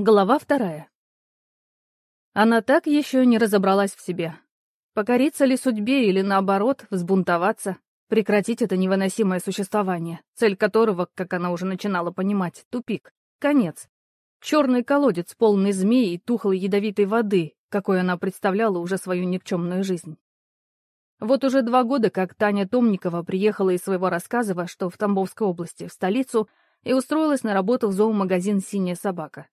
Глава вторая. Она так еще не разобралась в себе. Покориться ли судьбе или, наоборот, взбунтоваться, прекратить это невыносимое существование, цель которого, как она уже начинала понимать, тупик, конец. Черный колодец, полный змей и тухлой ядовитой воды, какой она представляла уже свою никчемную жизнь. Вот уже два года, как Таня Томникова приехала из своего рассказова, что в Тамбовской области, в столицу, и устроилась на работу в зоомагазин «Синяя собака».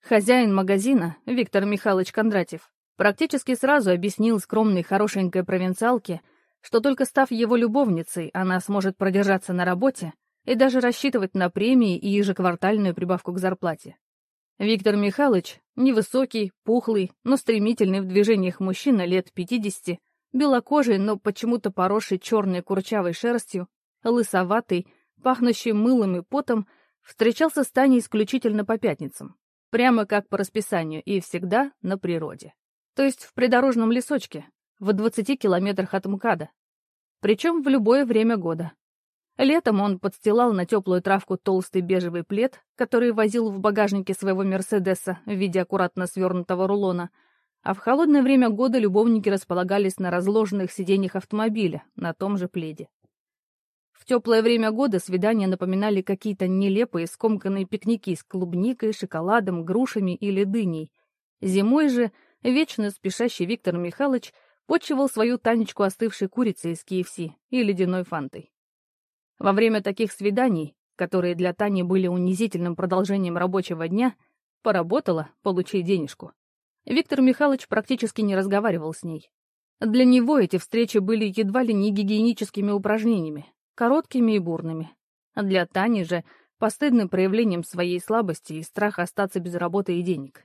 Хозяин магазина, Виктор Михайлович Кондратьев, практически сразу объяснил скромной хорошенькой провинциалке, что только став его любовницей, она сможет продержаться на работе и даже рассчитывать на премии и ежеквартальную прибавку к зарплате. Виктор Михайлович, невысокий, пухлый, но стремительный в движениях мужчина лет 50, белокожий, но почему-то поросший черной курчавой шерстью, лысоватый, пахнущий мылом и потом, встречался с Таней исключительно по пятницам. Прямо как по расписанию и всегда на природе. То есть в придорожном лесочке, в 20 километрах от МКАДа. Причем в любое время года. Летом он подстилал на теплую травку толстый бежевый плед, который возил в багажнике своего «Мерседеса» в виде аккуратно свернутого рулона, а в холодное время года любовники располагались на разложенных сиденьях автомобиля на том же пледе теплое время года свидания напоминали какие-то нелепые скомканные пикники с клубникой, шоколадом, грушами или дыней. Зимой же вечно спешащий Виктор Михайлович почивал свою Танечку остывшей курицей из KFC и ледяной фантой. Во время таких свиданий, которые для Тани были унизительным продолжением рабочего дня, поработала, получи денежку. Виктор Михайлович практически не разговаривал с ней. Для него эти встречи были едва ли не гигиеническими упражнениями, короткими и бурными. А для Тани же постыдным проявлением своей слабости и страха остаться без работы и денег.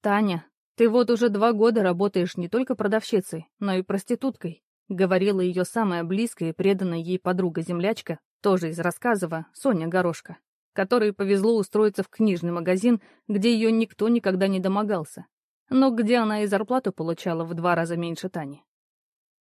«Таня, ты вот уже два года работаешь не только продавщицей, но и проституткой», говорила ее самая близкая и преданная ей подруга-землячка, тоже из рассказова, Соня Горошка, которой повезло устроиться в книжный магазин, где ее никто никогда не домогался, но где она и зарплату получала в два раза меньше Тани.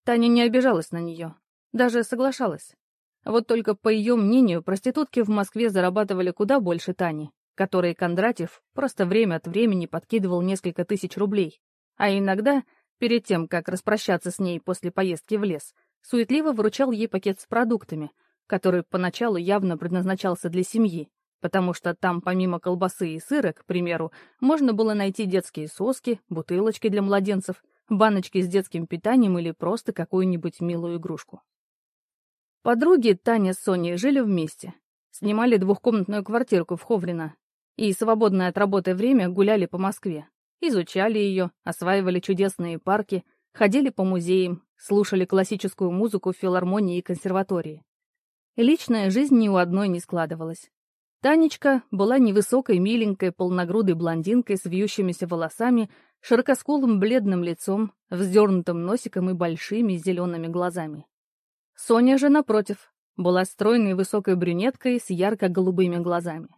Таня не обижалась на нее, даже соглашалась. Вот только, по ее мнению, проститутки в Москве зарабатывали куда больше Тани, которой Кондратьев просто время от времени подкидывал несколько тысяч рублей. А иногда, перед тем, как распрощаться с ней после поездки в лес, суетливо выручал ей пакет с продуктами, который поначалу явно предназначался для семьи, потому что там помимо колбасы и сыра, к примеру, можно было найти детские соски, бутылочки для младенцев, баночки с детским питанием или просто какую-нибудь милую игрушку. Подруги Таня с Соней жили вместе. Снимали двухкомнатную квартирку в Ховрино. И свободное от работы время гуляли по Москве. Изучали ее, осваивали чудесные парки, ходили по музеям, слушали классическую музыку в филармонии и консерватории. Личная жизнь ни у одной не складывалась. Танечка была невысокой, миленькой, полногрудой блондинкой с вьющимися волосами, широкоскулым бледным лицом, вздернутым носиком и большими зелеными глазами. Соня же, напротив, была стройной высокой брюнеткой с ярко-голубыми глазами.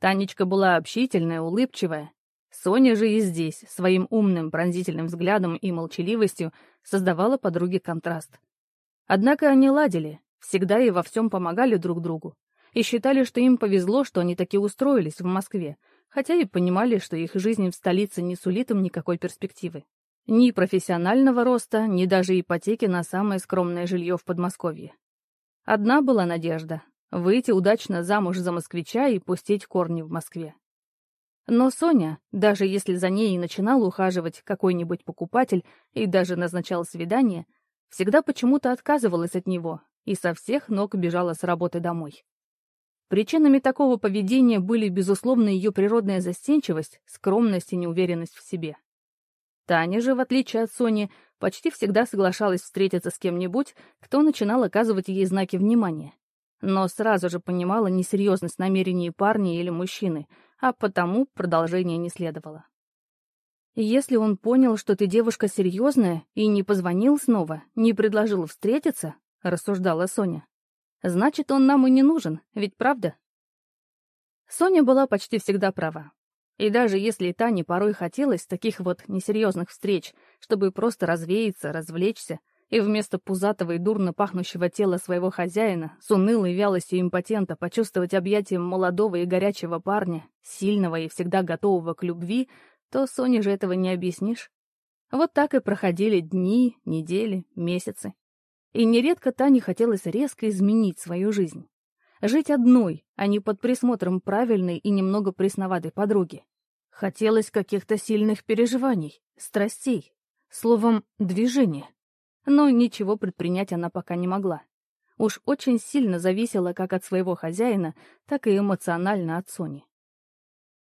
Танечка была общительная, улыбчивая. Соня же и здесь, своим умным, пронзительным взглядом и молчаливостью, создавала подруге контраст. Однако они ладили, всегда и во всем помогали друг другу, и считали, что им повезло, что они таки устроились в Москве, хотя и понимали, что их жизнь в столице не сулит им никакой перспективы. Ни профессионального роста, ни даже ипотеки на самое скромное жилье в Подмосковье. Одна была надежда — выйти удачно замуж за москвича и пустить корни в Москве. Но Соня, даже если за ней и начинал ухаживать какой-нибудь покупатель и даже назначал свидание, всегда почему-то отказывалась от него и со всех ног бежала с работы домой. Причинами такого поведения были, безусловно, ее природная застенчивость, скромность и неуверенность в себе. Таня же, в отличие от Сони, почти всегда соглашалась встретиться с кем-нибудь, кто начинал оказывать ей знаки внимания. Но сразу же понимала несерьезность намерений парня или мужчины, а потому продолжения не следовало. «Если он понял, что ты девушка серьезная, и не позвонил снова, не предложил встретиться», — рассуждала Соня, — «значит, он нам и не нужен, ведь правда?» Соня была почти всегда права. И даже если Тане порой хотелось таких вот несерьезных встреч, чтобы просто развеяться, развлечься И вместо пузатого и дурно пахнущего тела своего хозяина, с унылой вялостью импотента почувствовать объятием молодого и горячего парня, сильного и всегда готового к любви, то Соне же этого не объяснишь. Вот так и проходили дни, недели, месяцы. И нередко Тане хотелось резко изменить свою жизнь. Жить одной, а не под присмотром правильной и немного пресноватой подруги. Хотелось каких-то сильных переживаний, страстей, словом, движения. Но ничего предпринять она пока не могла. Уж очень сильно зависела как от своего хозяина, так и эмоционально от Сони.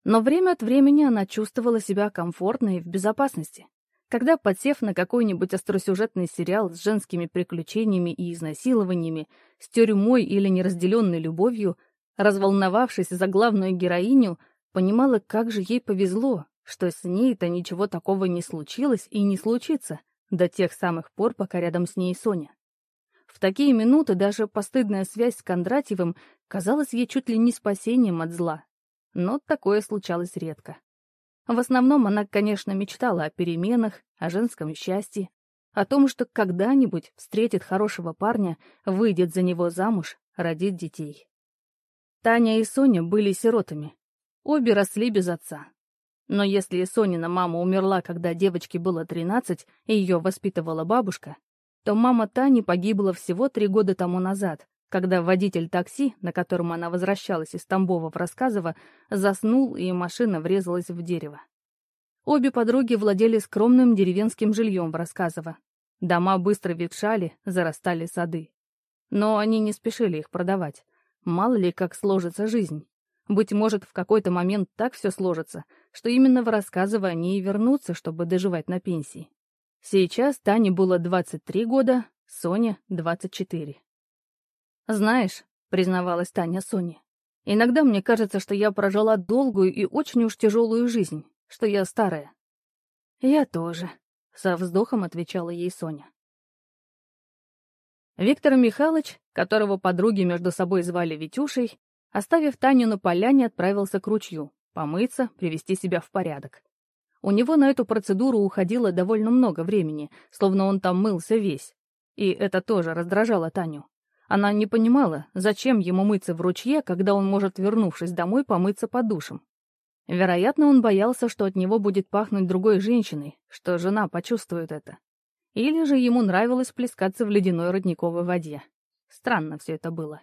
Но время от времени она чувствовала себя комфортно и в безопасности когда, подсев на какой-нибудь остросюжетный сериал с женскими приключениями и изнасилованиями, с тюрьмой или неразделенной любовью, разволновавшись за главную героиню, понимала, как же ей повезло, что с ней-то ничего такого не случилось и не случится до тех самых пор, пока рядом с ней Соня. В такие минуты даже постыдная связь с Кондратьевым казалась ей чуть ли не спасением от зла. Но такое случалось редко. В основном она, конечно, мечтала о переменах, о женском счастье, о том, что когда-нибудь встретит хорошего парня, выйдет за него замуж, родит детей. Таня и Соня были сиротами. Обе росли без отца. Но если Сонина мама умерла, когда девочке было 13, и ее воспитывала бабушка, то мама Тани погибла всего три года тому назад, когда водитель такси, на котором она возвращалась из Тамбова в Рассказово, заснул, и машина врезалась в дерево. Обе подруги владели скромным деревенским жильем в Рассказово. Дома быстро ветшали, зарастали сады. Но они не спешили их продавать. Мало ли, как сложится жизнь. Быть может, в какой-то момент так все сложится, что именно в Рассказово они и вернутся, чтобы доживать на пенсии. Сейчас Тане было 23 года, Соне — 24. «Знаешь», — признавалась Таня Соне, «иногда мне кажется, что я прожила долгую и очень уж тяжелую жизнь, что я старая». «Я тоже», — со вздохом отвечала ей Соня. Виктор Михайлович, которого подруги между собой звали Витюшей, оставив Таню на поляне, отправился к ручью, помыться, привести себя в порядок. У него на эту процедуру уходило довольно много времени, словно он там мылся весь. И это тоже раздражало Таню. Она не понимала, зачем ему мыться в ручье, когда он может, вернувшись домой, помыться под душем. Вероятно, он боялся, что от него будет пахнуть другой женщиной, что жена почувствует это. Или же ему нравилось плескаться в ледяной родниковой воде. Странно все это было.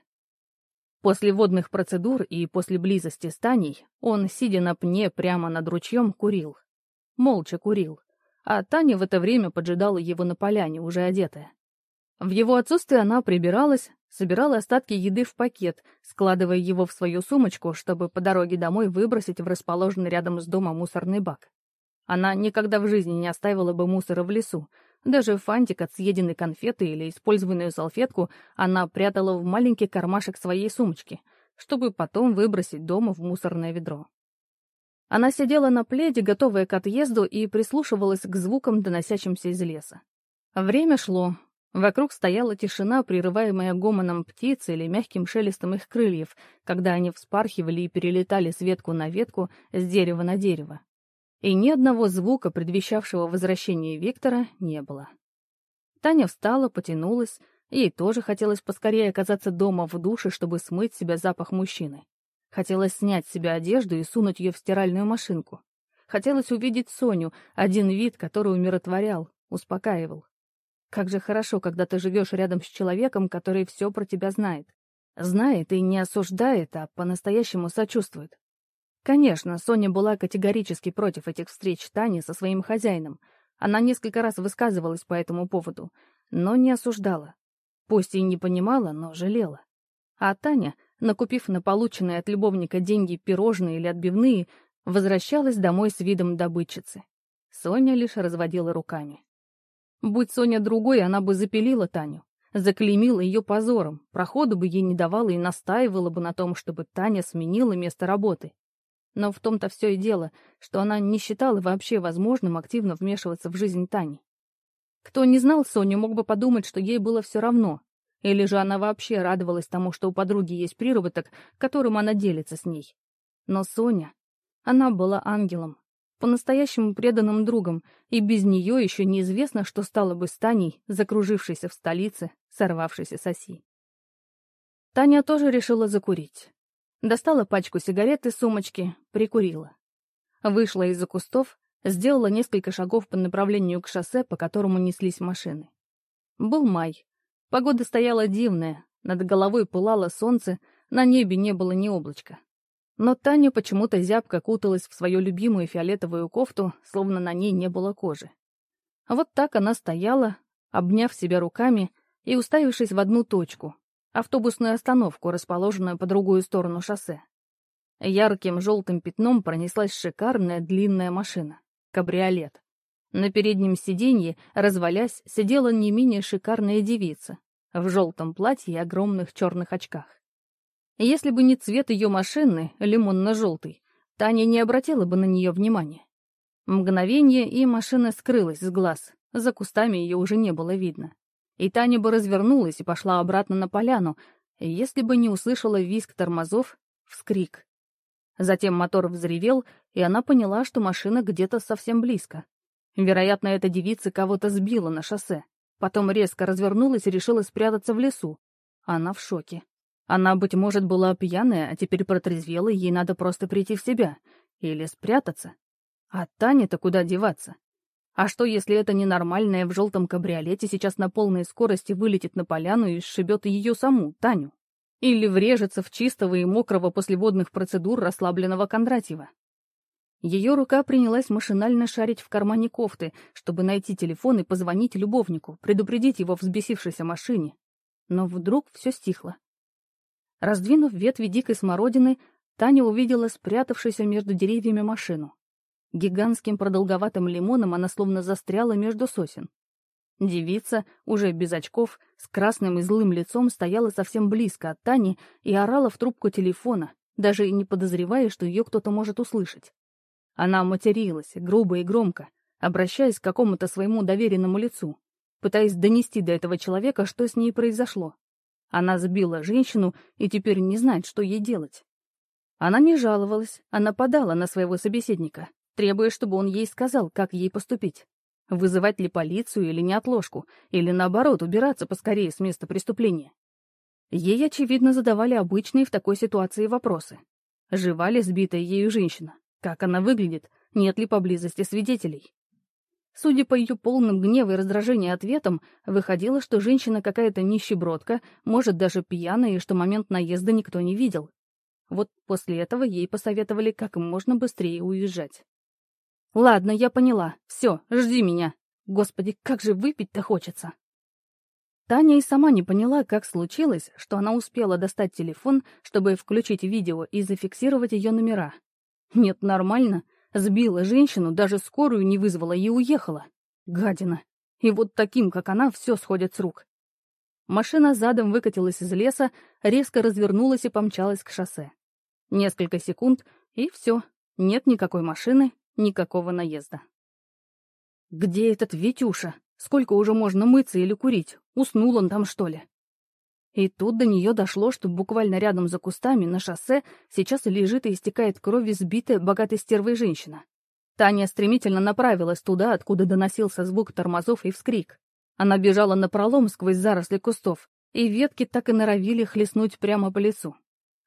После водных процедур и после близости с Таней он, сидя на пне прямо над ручьем, курил. Молча курил. А Таня в это время поджидала его на поляне, уже одетая. В его отсутствие она прибиралась, собирала остатки еды в пакет, складывая его в свою сумочку, чтобы по дороге домой выбросить в расположенный рядом с домом мусорный бак. Она никогда в жизни не оставила бы мусора в лесу. Даже фантик от съеденной конфеты или использованную салфетку она прятала в маленький кармашек своей сумочки, чтобы потом выбросить дома в мусорное ведро. Она сидела на пледе, готовая к отъезду, и прислушивалась к звукам, доносящимся из леса. Время шло, Вокруг стояла тишина, прерываемая гомоном птиц или мягким шелестом их крыльев, когда они вспархивали и перелетали с ветку на ветку, с дерева на дерево. И ни одного звука, предвещавшего возвращение Виктора, не было. Таня встала, потянулась, ей тоже хотелось поскорее оказаться дома в душе, чтобы смыть себя запах мужчины. Хотелось снять с себя одежду и сунуть ее в стиральную машинку. Хотелось увидеть Соню, один вид, который умиротворял, успокаивал. Как же хорошо, когда ты живешь рядом с человеком, который все про тебя знает. Знает и не осуждает, а по-настоящему сочувствует. Конечно, Соня была категорически против этих встреч Тани со своим хозяином. Она несколько раз высказывалась по этому поводу, но не осуждала. Пусть и не понимала, но жалела. А Таня, накупив на полученные от любовника деньги пирожные или отбивные, возвращалась домой с видом добытчицы. Соня лишь разводила руками. Будь Соня другой, она бы запилила Таню, заклеймила ее позором, проходу бы ей не давала и настаивала бы на том, чтобы Таня сменила место работы. Но в том-то все и дело, что она не считала вообще возможным активно вмешиваться в жизнь Тани. Кто не знал Соню, мог бы подумать, что ей было все равно. Или же она вообще радовалась тому, что у подруги есть приработок, которым она делится с ней. Но Соня, она была ангелом, по-настоящему преданным другом, и без нее еще неизвестно, что стало бы с Таней, закружившейся в столице, сорвавшейся с оси. Таня тоже решила закурить. Достала пачку сигарет из сумочки, прикурила. Вышла из-за кустов, сделала несколько шагов по направлению к шоссе, по которому неслись машины. Был май. Погода стояла дивная, над головой пылало солнце, на небе не было ни облачка. Но Таня почему-то зябко куталась в свою любимую фиолетовую кофту, словно на ней не было кожи. Вот так она стояла, обняв себя руками и уставившись в одну точку — автобусную остановку, расположенную по другую сторону шоссе. Ярким желтым пятном пронеслась шикарная длинная машина — кабриолет. На переднем сиденье, развалясь, сидела не менее шикарная девица в желтом платье и огромных черных очках. Если бы не цвет ее машины, лимонно-желтый, Таня не обратила бы на нее внимания. Мгновение, и машина скрылась с глаз, за кустами ее уже не было видно. И Таня бы развернулась и пошла обратно на поляну, если бы не услышала визг тормозов, вскрик. Затем мотор взревел, и она поняла, что машина где-то совсем близко. Вероятно, эта девица кого-то сбила на шоссе. Потом резко развернулась и решила спрятаться в лесу. Она в шоке. Она, быть может, была пьяная, а теперь протрезвела, ей надо просто прийти в себя. Или спрятаться. А Тане-то куда деваться? А что, если эта ненормальная в желтом кабриолете сейчас на полной скорости вылетит на поляну и сшибет ее саму, Таню? Или врежется в чистого и мокрого после водных процедур расслабленного Кондратьева? Ее рука принялась машинально шарить в кармане кофты, чтобы найти телефон и позвонить любовнику, предупредить его в взбесившейся машине. Но вдруг все стихло. Раздвинув ветви дикой смородины, Таня увидела спрятавшуюся между деревьями машину. Гигантским продолговатым лимоном она словно застряла между сосен. Девица, уже без очков, с красным и злым лицом стояла совсем близко от Тани и орала в трубку телефона, даже не подозревая, что ее кто-то может услышать. Она материлась, грубо и громко, обращаясь к какому-то своему доверенному лицу, пытаясь донести до этого человека, что с ней произошло. Она сбила женщину и теперь не знает, что ей делать. Она не жаловалась, а нападала на своего собеседника, требуя, чтобы он ей сказал, как ей поступить. Вызывать ли полицию или неотложку, или наоборот, убираться поскорее с места преступления. Ей, очевидно, задавали обычные в такой ситуации вопросы. Жива ли сбитая ею женщина? Как она выглядит? Нет ли поблизости свидетелей? Судя по ее полным гнева и раздражения ответам, выходило, что женщина какая-то нищебродка, может, даже пьяная, и что момент наезда никто не видел. Вот после этого ей посоветовали как можно быстрее уезжать. «Ладно, я поняла. Все, жди меня. Господи, как же выпить-то хочется!» Таня и сама не поняла, как случилось, что она успела достать телефон, чтобы включить видео и зафиксировать ее номера. Нет, нормально. Сбила женщину, даже скорую не вызвала и уехала. Гадина. И вот таким, как она, все сходит с рук. Машина задом выкатилась из леса, резко развернулась и помчалась к шоссе. Несколько секунд, и все. Нет никакой машины, никакого наезда. Где этот Витюша? Сколько уже можно мыться или курить? Уснул он там, что ли? И тут до нее дошло, что буквально рядом за кустами на шоссе сейчас лежит и истекает кровью сбитая богатой стервой женщина. Таня стремительно направилась туда, откуда доносился звук тормозов и вскрик. Она бежала напролом сквозь заросли кустов, и ветки так и норовили хлестнуть прямо по лицу.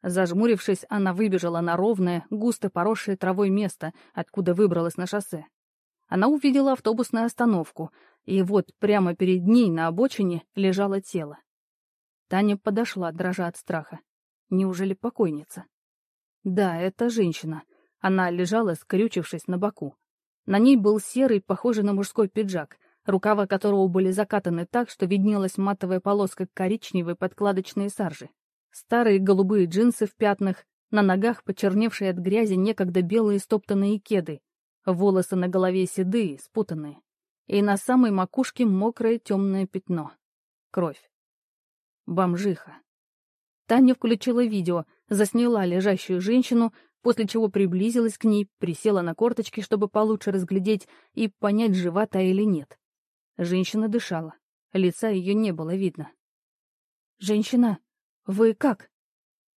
Зажмурившись, она выбежала на ровное, густо поросшее травой место, откуда выбралась на шоссе. Она увидела автобусную остановку, и вот прямо перед ней на обочине лежало тело. Таня подошла, дрожа от страха. Неужели покойница? Да, это женщина. Она лежала, скрючившись на боку. На ней был серый, похожий на мужской пиджак, рукава которого были закатаны так, что виднелась матовая полоска коричневой подкладочной саржи. Старые голубые джинсы в пятнах, на ногах почерневшие от грязи некогда белые стоптанные кеды, волосы на голове седые, спутанные, и на самой макушке мокрое темное пятно. Кровь. Бомжиха. Таня включила видео, засняла лежащую женщину, после чего приблизилась к ней, присела на корточки, чтобы получше разглядеть и понять, жива та или нет. Женщина дышала. Лица ее не было видно. «Женщина, вы как?»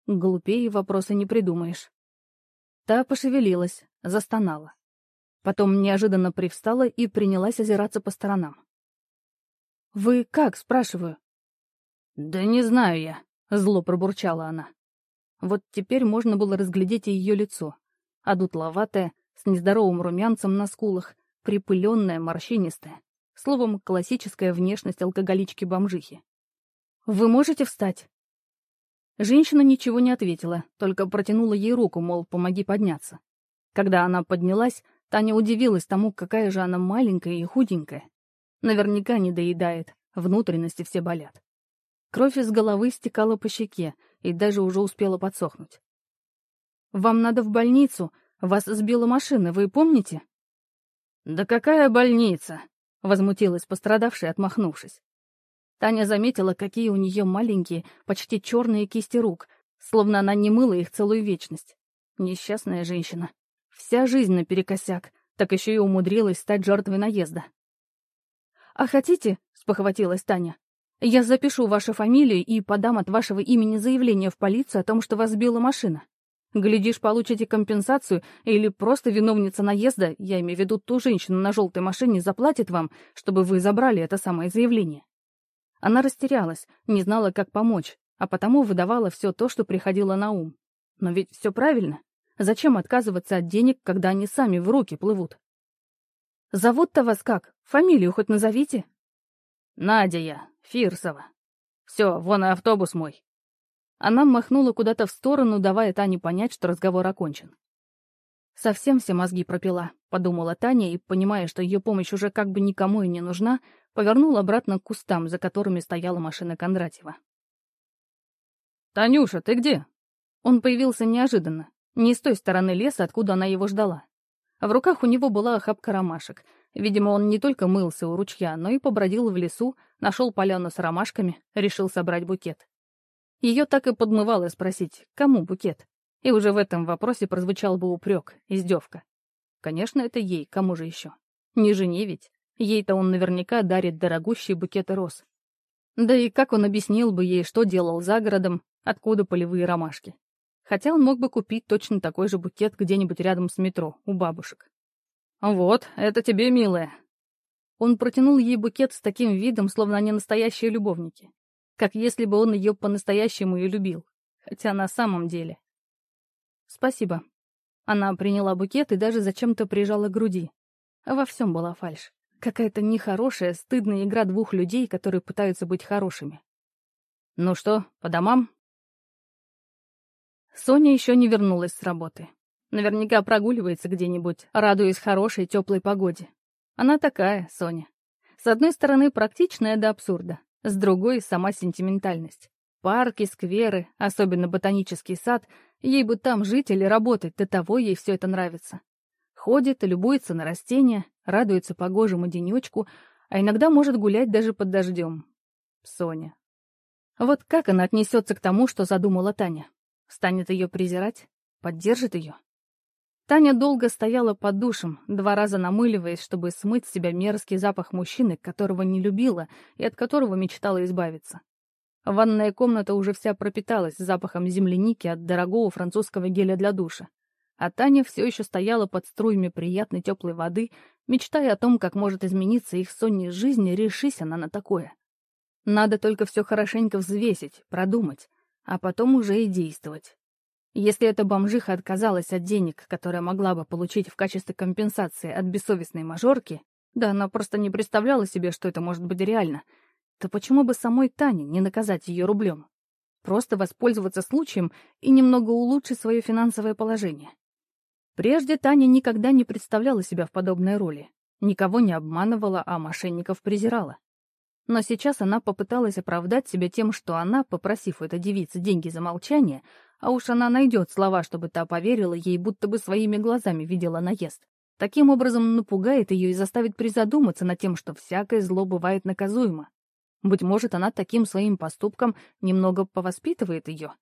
Глупее вопроса не придумаешь. Та пошевелилась, застонала. Потом неожиданно привстала и принялась озираться по сторонам. «Вы как?» — спрашиваю. «Да не знаю я», — зло пробурчала она. Вот теперь можно было разглядеть и ее лицо. Одутловатое, с нездоровым румянцем на скулах, припыленное, морщинистое. Словом, классическая внешность алкоголички-бомжихи. «Вы можете встать?» Женщина ничего не ответила, только протянула ей руку, мол, помоги подняться. Когда она поднялась, Таня удивилась тому, какая же она маленькая и худенькая. Наверняка не доедает, внутренности все болят. Кровь из головы стекала по щеке и даже уже успела подсохнуть. «Вам надо в больницу. Вас сбила машина, вы помните?» «Да какая больница?» — возмутилась пострадавшая, отмахнувшись. Таня заметила, какие у нее маленькие, почти черные кисти рук, словно она не мыла их целую вечность. Несчастная женщина. Вся жизнь наперекосяк, так еще и умудрилась стать жертвой наезда. «А хотите?» — спохватилась Таня. «Я запишу вашу фамилию и подам от вашего имени заявление в полицию о том, что вас сбила машина. Глядишь, получите компенсацию, или просто виновница наезда, я имею в виду ту женщину на желтой машине, заплатит вам, чтобы вы забрали это самое заявление». Она растерялась, не знала, как помочь, а потому выдавала все то, что приходило на ум. Но ведь все правильно. Зачем отказываться от денег, когда они сами в руки плывут? Зовут-то вас как? Фамилию хоть назовите? Надя я, Фирсова. Все, вон и автобус мой. Она махнула куда-то в сторону, давая Тане понять, что разговор окончен. Совсем все мозги пропила, подумала Таня и, понимая, что ее помощь уже как бы никому и не нужна, повернул обратно к кустам, за которыми стояла машина Кондратьева. «Танюша, ты где?» Он появился неожиданно, не с той стороны леса, откуда она его ждала. В руках у него была охапка ромашек. Видимо, он не только мылся у ручья, но и побродил в лесу, нашел поляну с ромашками, решил собрать букет. Ее так и подмывало спросить, кому букет? И уже в этом вопросе прозвучал бы упрек, издевка. Конечно, это ей, кому же еще? Не жене ведь. Ей-то он наверняка дарит дорогущие букеты роз. Да и как он объяснил бы ей, что делал за городом, откуда полевые ромашки? Хотя он мог бы купить точно такой же букет где-нибудь рядом с метро, у бабушек. «Вот, это тебе, милая». Он протянул ей букет с таким видом, словно они настоящие любовники. Как если бы он ее по-настоящему и любил. Хотя на самом деле. «Спасибо». Она приняла букет и даже зачем-то прижала к груди. Во всем была фальшь. Какая-то нехорошая, стыдная игра двух людей, которые пытаются быть хорошими. «Ну что, по домам?» Соня еще не вернулась с работы. Наверняка прогуливается где-нибудь, радуясь хорошей теплой погоде. Она такая, Соня. С одной стороны, практичная до абсурда, с другой — сама сентиментальность. Парки, скверы, особенно ботанический сад, ей бы там жить или работать, до того ей все это нравится. Ходит, любуется на растения, радуется погожему денечку, а иногда может гулять даже под дождем. Соня. Вот как она отнесется к тому, что задумала Таня? Станет ее презирать? Поддержит ее? Таня долго стояла под душем, два раза намыливаясь, чтобы смыть с себя мерзкий запах мужчины, которого не любила и от которого мечтала избавиться. Ванная комната уже вся пропиталась запахом земляники от дорогого французского геля для душа. А Таня все еще стояла под струями приятной теплой воды, мечтая о том, как может измениться их Соней жизнь, решись она на такое. Надо только все хорошенько взвесить, продумать, а потом уже и действовать. Если эта бомжиха отказалась от денег, которые могла бы получить в качестве компенсации от бессовестной мажорки, да она просто не представляла себе, что это может быть реально, то почему бы самой Тане не наказать ее рублем? Просто воспользоваться случаем и немного улучшить свое финансовое положение. Прежде Таня никогда не представляла себя в подобной роли. Никого не обманывала, а мошенников презирала. Но сейчас она попыталась оправдать себя тем, что она, попросив у этой девицы деньги за молчание, а уж она найдет слова, чтобы та поверила ей, будто бы своими глазами видела наезд. Таким образом напугает ее и заставит призадуматься над тем, что всякое зло бывает наказуемо. Быть может, она таким своим поступком немного повоспитывает ее.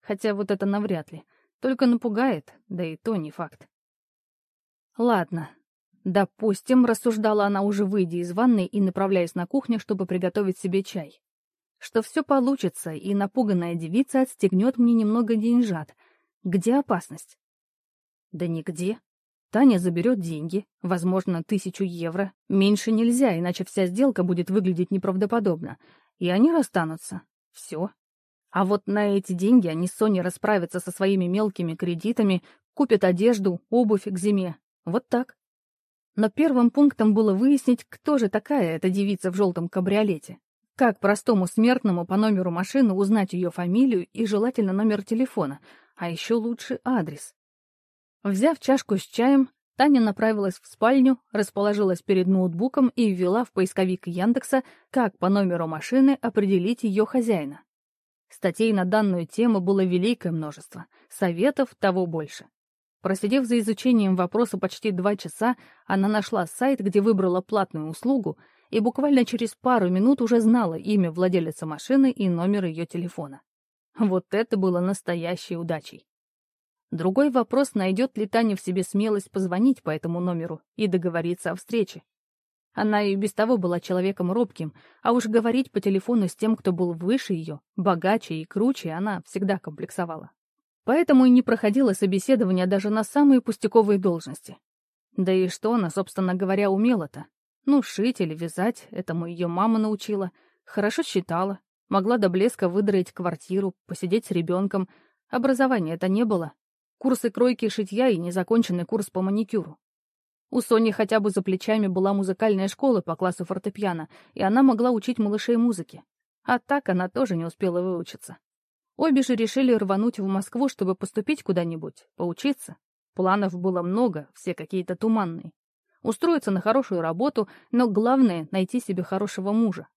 Хотя вот это навряд ли. Только напугает, да и то не факт. Ладно. Допустим, рассуждала она уже выйдя из ванной и направляясь на кухню, чтобы приготовить себе чай. Что все получится, и напуганная девица отстегнет мне немного деньжат. Где опасность? Да нигде. Таня заберет деньги, возможно, тысячу евро. Меньше нельзя, иначе вся сделка будет выглядеть неправдоподобно. И они расстанутся. Все. А вот на эти деньги они с Соней расправятся со своими мелкими кредитами, купят одежду, обувь к зиме. Вот так. Но первым пунктом было выяснить, кто же такая эта девица в желтом кабриолете. Как простому смертному по номеру машины узнать ее фамилию и желательно номер телефона, а еще лучше адрес. Взяв чашку с чаем, Таня направилась в спальню, расположилась перед ноутбуком и ввела в поисковик Яндекса, как по номеру машины определить ее хозяина. Статей на данную тему было великое множество, советов того больше. Просидев за изучением вопроса почти два часа, она нашла сайт, где выбрала платную услугу, и буквально через пару минут уже знала имя владелицы машины и номер ее телефона. Вот это было настоящей удачей. Другой вопрос, найдет ли Таня в себе смелость позвонить по этому номеру и договориться о встрече. Она и без того была человеком робким, а уж говорить по телефону с тем, кто был выше ее, богаче и круче, она всегда комплексовала. Поэтому и не проходила собеседование даже на самые пустяковые должности. Да и что она, собственно говоря, умела-то? Ну, шить или вязать, этому ее мама научила. Хорошо считала, могла до блеска выдроить квартиру, посидеть с ребенком. Образования это не было, Курсы кройки и шитья и незаконченный курс по маникюру. У Сони хотя бы за плечами была музыкальная школа по классу фортепиано, и она могла учить малышей музыке. А так она тоже не успела выучиться. Обе же решили рвануть в Москву, чтобы поступить куда-нибудь, поучиться. Планов было много, все какие-то туманные. Устроиться на хорошую работу, но главное — найти себе хорошего мужа.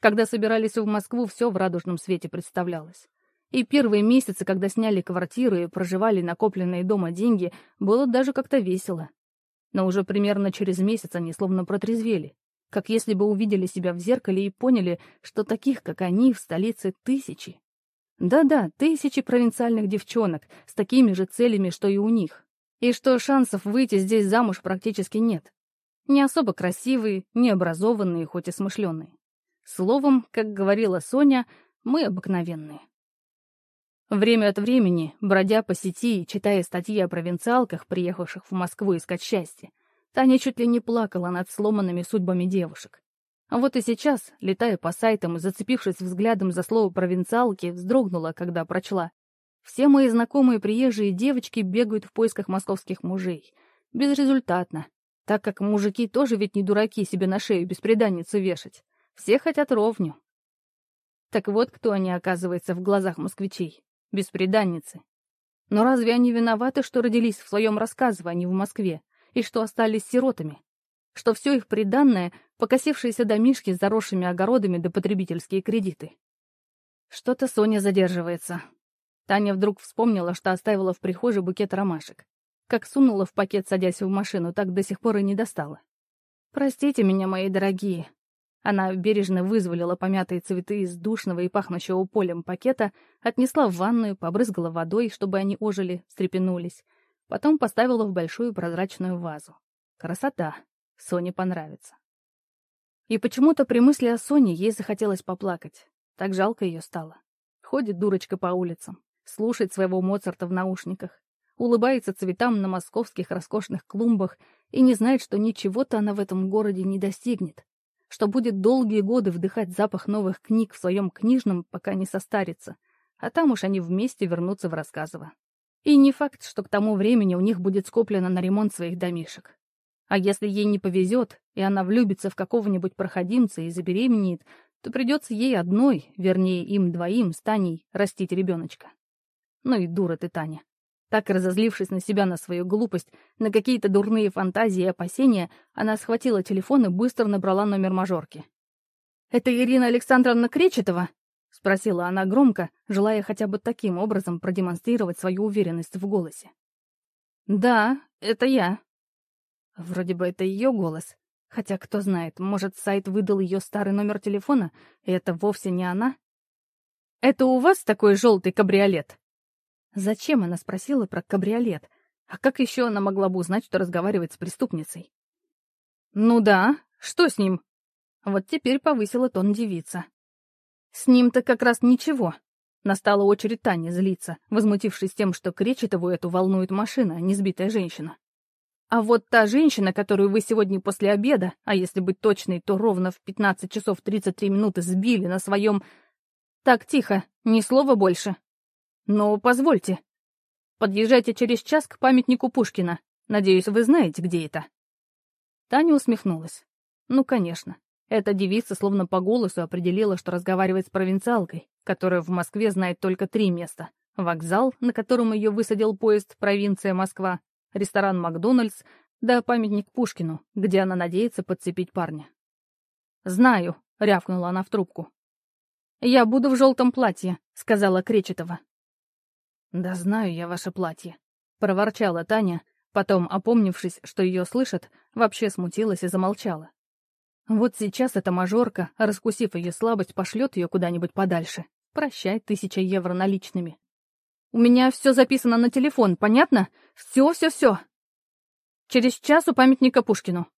Когда собирались в Москву, все в радужном свете представлялось. И первые месяцы, когда сняли квартиру и проживали накопленные дома деньги, было даже как-то весело. Но уже примерно через месяц они словно протрезвели, как если бы увидели себя в зеркале и поняли, что таких, как они, в столице тысячи. Да-да, тысячи провинциальных девчонок с такими же целями, что и у них. И что шансов выйти здесь замуж практически нет. Не особо красивые, не образованные, хоть и смышленые. Словом, как говорила Соня, мы обыкновенные. Время от времени, бродя по сети и читая статьи о провинциалках, приехавших в Москву искать счастье, Таня чуть ли не плакала над сломанными судьбами девушек. А вот и сейчас, летая по сайтам и зацепившись взглядом за слово «провинциалки», вздрогнула, когда прочла. Все мои знакомые приезжие девочки бегают в поисках московских мужей. Безрезультатно, так как мужики тоже ведь не дураки себе на шею беспреданницу вешать. Все хотят ровню. Так вот, кто они, оказывается, в глазах москвичей беспреданницы. Но разве они виноваты, что родились в своем рассказывании в Москве, и что остались сиротами? Что все их приданное — покосившиеся домишки с заросшими огородами да потребительские кредиты? Что-то Соня задерживается. Таня вдруг вспомнила, что оставила в прихожей букет ромашек. Как сунула в пакет, садясь в машину, так до сих пор и не достала. «Простите меня, мои дорогие», она бережно вызволила помятые цветы из душного и пахнущего полем пакета, отнесла в ванную, побрызгала водой, чтобы они ожили, встрепенулись. Потом поставила в большую прозрачную вазу. Красота. Соне понравится. И почему-то при мысли о Соне ей захотелось поплакать. Так жалко ее стало. Ходит дурочка по улицам, слушает своего Моцарта в наушниках, улыбается цветам на московских роскошных клумбах и не знает, что ничего-то она в этом городе не достигнет, что будет долгие годы вдыхать запах новых книг в своем книжном, пока не состарится, а там уж они вместе вернутся в рассказово. И не факт, что к тому времени у них будет скоплено на ремонт своих домишек. А если ей не повезет, и она влюбится в какого-нибудь проходимца и забеременеет, то придется ей одной, вернее, им двоим, с растить ребеночка. Ну и дура ты, Таня. Так, разозлившись на себя, на свою глупость, на какие-то дурные фантазии и опасения, она схватила телефон и быстро набрала номер мажорки. «Это Ирина Александровна Кречетова?» — спросила она громко, желая хотя бы таким образом продемонстрировать свою уверенность в голосе. «Да, это я». Вроде бы это ее голос. Хотя, кто знает, может, сайт выдал ее старый номер телефона, и это вовсе не она? «Это у вас такой желтый кабриолет?» Зачем она спросила про кабриолет? А как еще она могла бы узнать, что разговаривает с преступницей? «Ну да, что с ним?» Вот теперь повысила тон девица. «С ним-то как раз ничего». Настала очередь Тани злиться, возмутившись тем, что Кречетову эту волнует машина, а не сбитая женщина. А вот та женщина, которую вы сегодня после обеда, а если быть точной, то ровно в 15 часов 33 минуты сбили на своем... Так, тихо, ни слова больше. Но позвольте. Подъезжайте через час к памятнику Пушкина. Надеюсь, вы знаете, где это. Таня усмехнулась. Ну, конечно. Эта девица словно по голосу определила, что разговаривает с провинциалкой, которая в Москве знает только три места. Вокзал, на котором ее высадил поезд «Провинция Москва», ресторан «Макдональдс», да памятник Пушкину, где она надеется подцепить парня. «Знаю», — рявкнула она в трубку. «Я буду в желтом платье», — сказала Кречетова. «Да знаю я ваше платье», — проворчала Таня, потом, опомнившись, что ее слышат, вообще смутилась и замолчала. Вот сейчас эта мажорка, раскусив ее слабость, пошлет ее куда-нибудь подальше. Прощай, тысяча евро наличными. У меня все записано на телефон, понятно? Все-все-все. Через час у памятника Пушкину.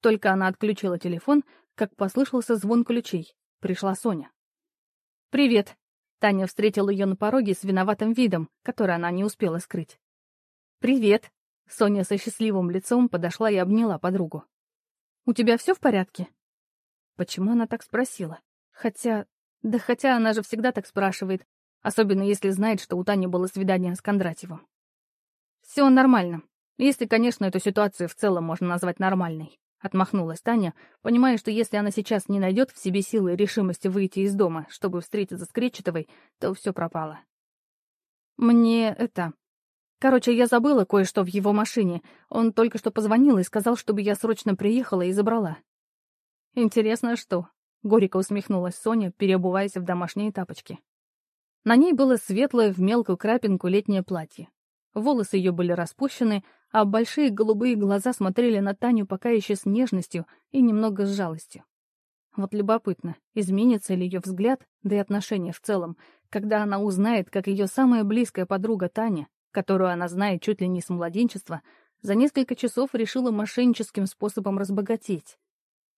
Только она отключила телефон, как послышался звон ключей. Пришла Соня. «Привет». Таня встретила ее на пороге с виноватым видом, который она не успела скрыть. «Привет». Соня со счастливым лицом подошла и обняла подругу. «У тебя все в порядке?» Почему она так спросила? Хотя... Да хотя она же всегда так спрашивает, особенно если знает, что у Тани было свидание с Кондратьевым. «Все нормально. Если, конечно, эту ситуацию в целом можно назвать нормальной», — отмахнулась Таня, понимая, что если она сейчас не найдет в себе силы и решимости выйти из дома, чтобы встретиться с Кречетовой, то все пропало. «Мне это... Короче, я забыла кое-что в его машине. Он только что позвонил и сказал, чтобы я срочно приехала и забрала. Интересно, что? Горько усмехнулась Соня, переобуваясь в домашние тапочки. На ней было светлое в мелкую крапинку летнее платье. Волосы ее были распущены, а большие голубые глаза смотрели на Таню пока еще с нежностью и немного с жалостью. Вот любопытно, изменится ли ее взгляд, да и отношение в целом, когда она узнает, как ее самая близкая подруга Таня которую она знает чуть ли не с младенчества, за несколько часов решила мошенническим способом разбогатеть.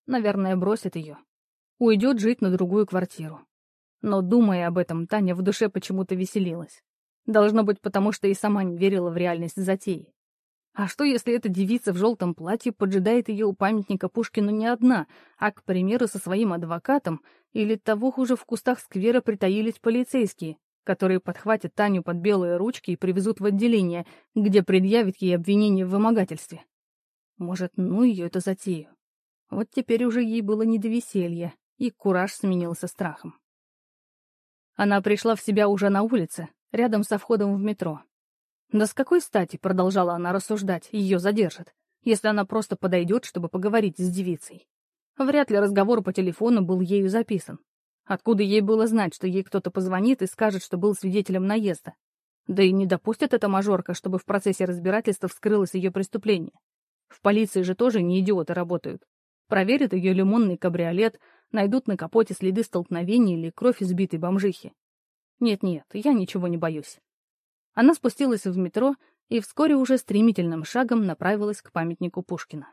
Наверное, бросит ее. Уйдет жить на другую квартиру. Но, думая об этом, Таня в душе почему-то веселилась. Должно быть, потому что и сама не верила в реальность затеи. А что, если эта девица в желтом платье поджидает ее у памятника Пушкину не одна, а, к примеру, со своим адвокатом, или того хуже в кустах сквера притаились полицейские, которые подхватят Таню под белые ручки и привезут в отделение, где предъявят ей обвинение в вымогательстве. Может, ну ее это затею. Вот теперь уже ей было не до веселья, и кураж сменился страхом. Она пришла в себя уже на улице, рядом со входом в метро. Да с какой стати, продолжала она рассуждать, ее задержат, если она просто подойдет, чтобы поговорить с девицей? Вряд ли разговор по телефону был ею записан. Откуда ей было знать, что ей кто-то позвонит и скажет, что был свидетелем наезда? Да и не допустит эта мажорка, чтобы в процессе разбирательства вскрылось ее преступление. В полиции же тоже не идиоты работают. Проверят ее лимонный кабриолет, найдут на капоте следы столкновений или кровь избитой бомжихи. Нет-нет, я ничего не боюсь. Она спустилась в метро и вскоре уже стремительным шагом направилась к памятнику Пушкина.